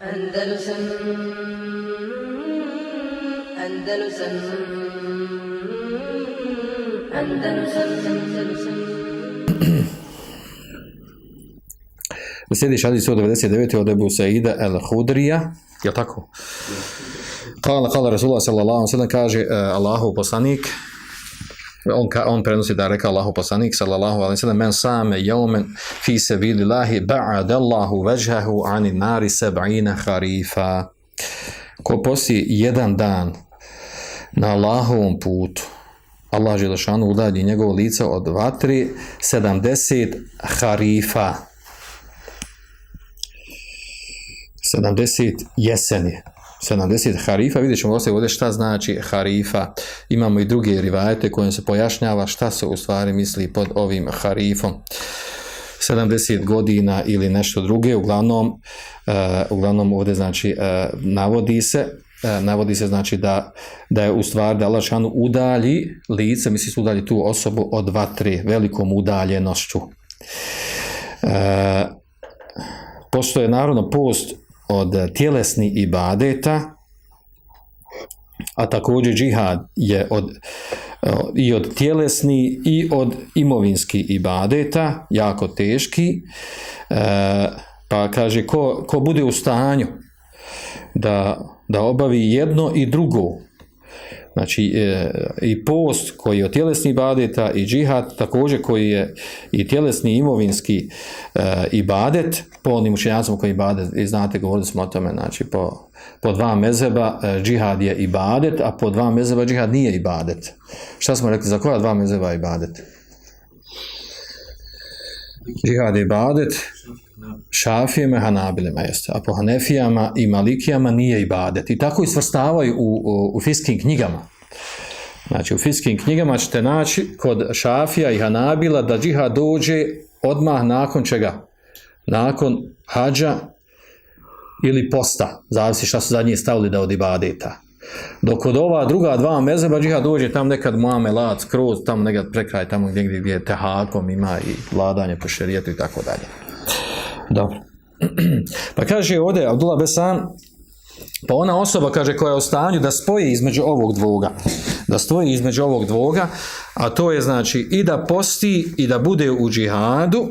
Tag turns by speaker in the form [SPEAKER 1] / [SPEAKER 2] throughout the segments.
[SPEAKER 1] Andalusam Andalusam Andalusam Andalusam
[SPEAKER 2] Sljedeći hadis od 99. od Ebu Saida el Hudrija, je tako? Kala, kala Rasulullah sallallahu sallam kaže uh, Allahu poslanik, on, ka, on prenosi da je rekao Allahu poslanik sallallahu alaihi sallam men same jaumen fi se vili lahi ba'ad Allahu veđahu ani nari seb'ina harifa ko posti jedan dan na Allahovom putu Allah Želešanu udalji njegovo lice od vatri 70 harifa 70 jeseni 70 harifa, vidjet ćemo ovdje šta znači harifa. Imamo i druge rivajete kojim se pojašnjava šta se u stvari misli pod ovim harifom. 70 godina ili nešto druge, uglavnom, uh, uglavnom ovdje znači uh, navodi se uh, navodi se znači da, da je u stvari da Allah udalji lice, misli se udalji tu osobu od vatre velikom udaljenošću. Postoje naravno post od tjelesni ibadeta, a također džihad je od, i od tjelesni i od imovinski ibadeta, jako teški, e, pa kaže ko, ko bude u stanju da, da obavi jedno i drugo, znači e, i post koji je od tjelesnih ibadeta i džihad također koji je i tjelesni imovinski e, ibadet po onim učenjacima koji ibadet i znate govorili smo o tome znači po, po dva mezeba e, džihad je ibadet a po dva mezeba džihad nije ibadet. Šta smo rekli za koja dva mezeba ibadet? Džihad je ibadet šafijama i hanabilima jeste, a po hanefijama i malikijama nije ibadet. I tako i svrstavaju u, u, u fiskim knjigama. Znači, u fiskim knjigama ćete naći kod šafija i hanabila da džihad dođe odmah nakon čega? Nakon hađa ili posta, zavisi šta su zadnji stavili da od ibadeta. Dok od ova druga dva mezeba džihad dođe tam nekad Muame Lac, kroz, tam nekad prekraj, tamo gdje, gdje je tehakom, ima i vladanje po šerijetu i tako dalje. Dobro. Pa kaže ovdje Abdullah Besan, pa ona osoba kaže koja je u stanju da spoji između ovog dvoga, da stoji između ovog dvoga, a to je znači i da posti i da bude u džihadu,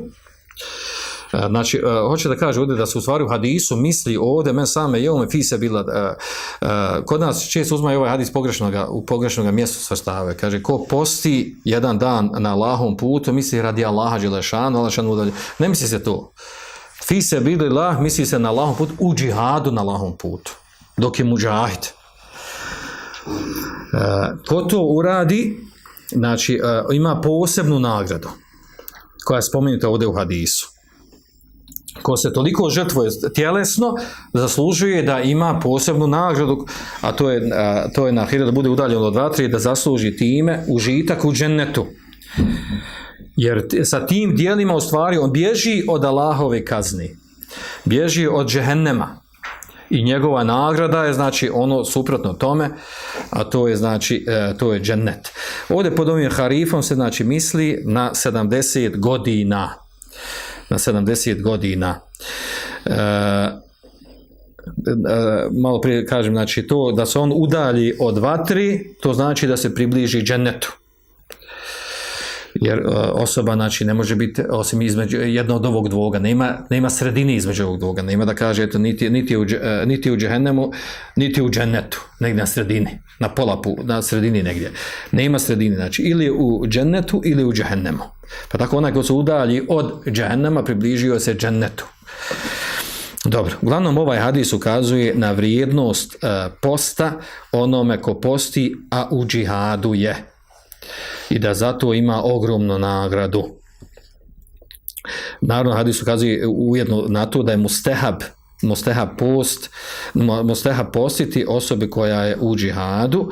[SPEAKER 2] Znači, uh, hoće da kaže ovdje da se u stvari u hadisu misli ovdje, men same je ome fise bila, uh, kod nas često uzmaju ovaj hadis pogrešnoga, u pogrešnoga mjestu svrstave. Kaže, ko posti jedan dan na Allahom putu, misli radi Allaha Đelešanu, udalje. Ne misli se to. Fi se bili lah, misli se na Allahom putu, u džihadu na Allahom putu, dok je muđahid. E, ko to uradi, znači, e, ima posebnu nagradu, koja je spomenuta ovdje u hadisu. Ko se toliko žrtvuje tjelesno, zaslužuje da ima posebnu nagradu, a to je, a, to je na hira da bude udaljeno od vatri, da zasluži time užitak u džennetu. Jer sa tim dijelima u stvari on bježi od Allahove kazni. Bježi od džehennema. I njegova nagrada je znači ono suprotno tome, a to je znači e, to je džennet. Ovdje pod ovim harifom se znači misli na 70 godina. Na 70 godina. E, e, malo prije kažem, znači to da se on udalji od vatri, to znači da se približi džennetu jer uh, osoba znači ne može biti osim između jedno od ovog dvoga nema nema sredine između ovog dvoga nema da kaže eto niti niti u uh, niti u džehennemu niti u džennetu negdje na sredini na pola na sredini negdje. Nema sredine znači ili u džennetu ili u džehennemu. Pa tako onaj ko se udalji od džehennema približio se džennetu. Dobro, uglavnom ovaj hadis ukazuje na vrijednost uh, posta onome ko posti, a u džihadu je i da zato ima ogromnu nagradu. Naravno, hadis ukazuje ujedno na to da je mustehab, mustehab post, mustehab postiti osobi koja je u džihadu,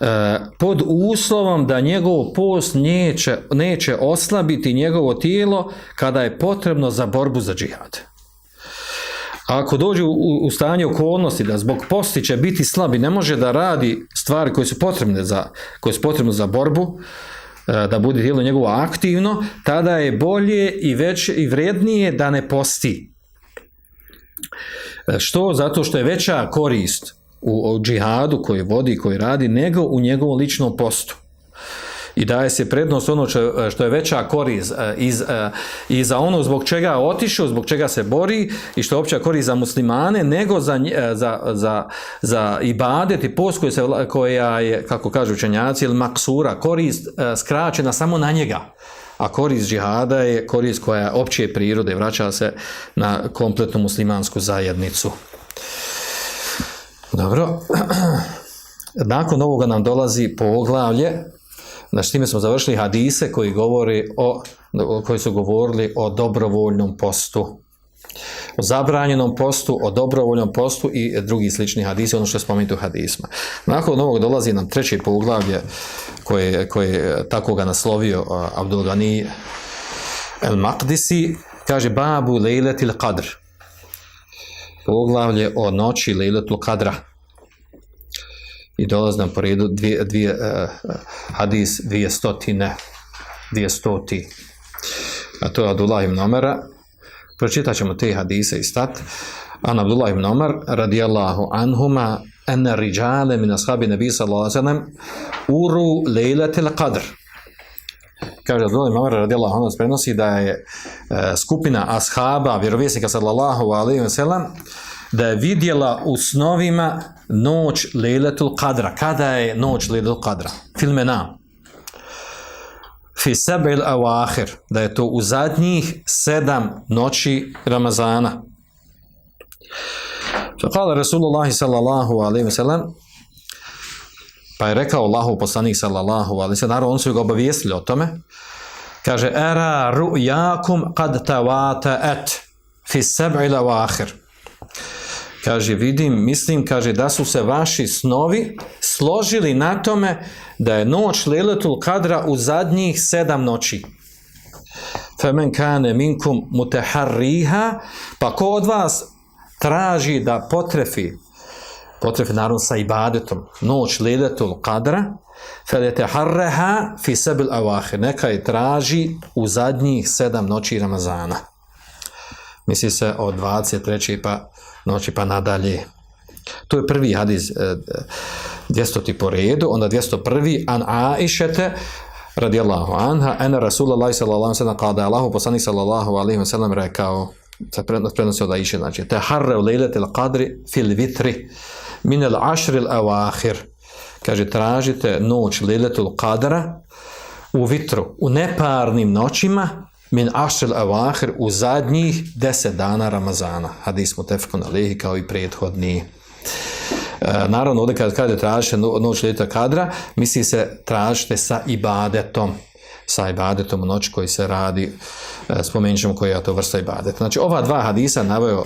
[SPEAKER 2] eh, pod uslovom da njegov post neće, neće oslabiti njegovo tijelo kada je potrebno za borbu za džihad. Ako dođe u, u stanje okolnosti da zbog posti će biti slabi, ne može da radi stvari koje su potrebne za, koje su potrebne za borbu, E, da bude tijelo njegovo aktivno, tada je bolje i već i vrednije da ne posti. Što? Zato što je veća korist u, u džihadu koji vodi, koji radi, nego u njegovom ličnom postu i daje se prednost ono što, je veća korist iz, i za ono zbog čega je otišao, zbog čega se bori i što je opća korist za muslimane, nego za, za, za, za ibadet i post koja, se, koja je, kako kažu učenjaci, ili maksura, korist skraćena samo na njega. A korist džihada je korist koja je opće prirode, vraća se na kompletnu muslimansku zajednicu. Dobro. Nakon ovoga nam dolazi poglavlje Znači, time smo završili hadise koji govori o, koji su govorili o dobrovoljnom postu. O zabranjenom postu, o dobrovoljnom postu i drugi slični hadisi, ono što je spomenuto u hadisma. Nakon ovog dolazi nam treće poglavlje koje, koje tako ga naslovio Abdul Ghani El Maqdisi, kaže Babu Lejletil Qadr. Poglavlje o noći Lejletul Qadra i dolazi nam po redu dvije, dvije, uh, hadis dvije stotine, dvije stoti. A to je Abdullah ibn Omara. Pročitat ćemo te hadise i stat. An Abdullah ibn Omar, radijallahu anhuma, ene riđale min ashabi nebi sallallahu uru lejletil qadr. Kaže Abdullah ibn Omar, radijallahu anhu, prenosi da je uh, skupina ashaba, vjerovjesnika sallallahu alaihi wa sallam, da je vidjela u snovima noć Lejletul Qadra. Kada je noć Lejletul Qadra? Filmena. Fi sebil awahir. Da je to u zadnjih sedam noći Ramazana. Fakala Rasulullah sallallahu alaihi wa sallam pa je rekao Allahu poslanik sallallahu alaihi wa sallam naravno on su ga obavijestili o tome kaže era ru'yakum qad tawata'at fi sab'il awahir kaže, vidim, mislim, kaže, da su se vaši snovi složili na tome da je noć Leletul Kadra u zadnjih sedam noći. Femen kane minkum muteharriha, pa ko od vas traži da potrefi, potrefi naravno sa ibadetom, noć Leletul Kadra, felete harreha fi sebil avahe, neka je traži u zadnjih sedam noći Ramazana. Misli se od 23. pa noći pa nadalje. To je prvi hadis 200. po redu, onda 201. an Aishete radijallahu anha, ena Rasulallah sallallahu alaihi sallam kada Allahu poslanik sallallahu alaihi sallam rekao, se prenosi od Aisha, znači, te harre u lejletil qadri fil vitri min el ašril awahir. Kaže, tražite noć lejletul qadra u vitru, u neparnim noćima, min ašel avahir u zadnjih deset dana Ramazana. Hadis mu tefkon alihi kao i prethodni. E, naravno, ovdje kada kaže tražite noć ljeta kadra, misli se tražite sa ibadetom sa ibadetom u noć koji se radi, e, spomenut ćemo koja je to vrsta ibadeta. Znači, ova dva hadisa naveo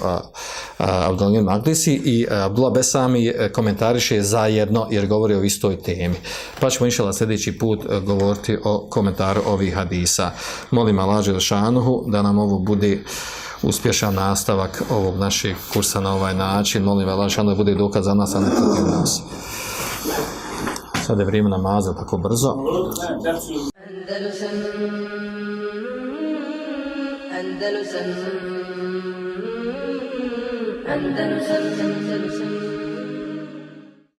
[SPEAKER 2] Abdullah Magdisi i Abdullah Besami e, komentariše zajedno jer govori o istoj temi. Pa ćemo išala sljedeći put e, govoriti o komentaru ovih hadisa. Molim Allah Želešanuhu da nam ovo bude uspješan nastavak ovog našeg kursa na ovaj način. Molim Želešanuhu da bude dokaz za nas, a ne protiv nas. Sada je vrijeme namaza tako brzo.
[SPEAKER 1] Andalusan Andalusan Andalusan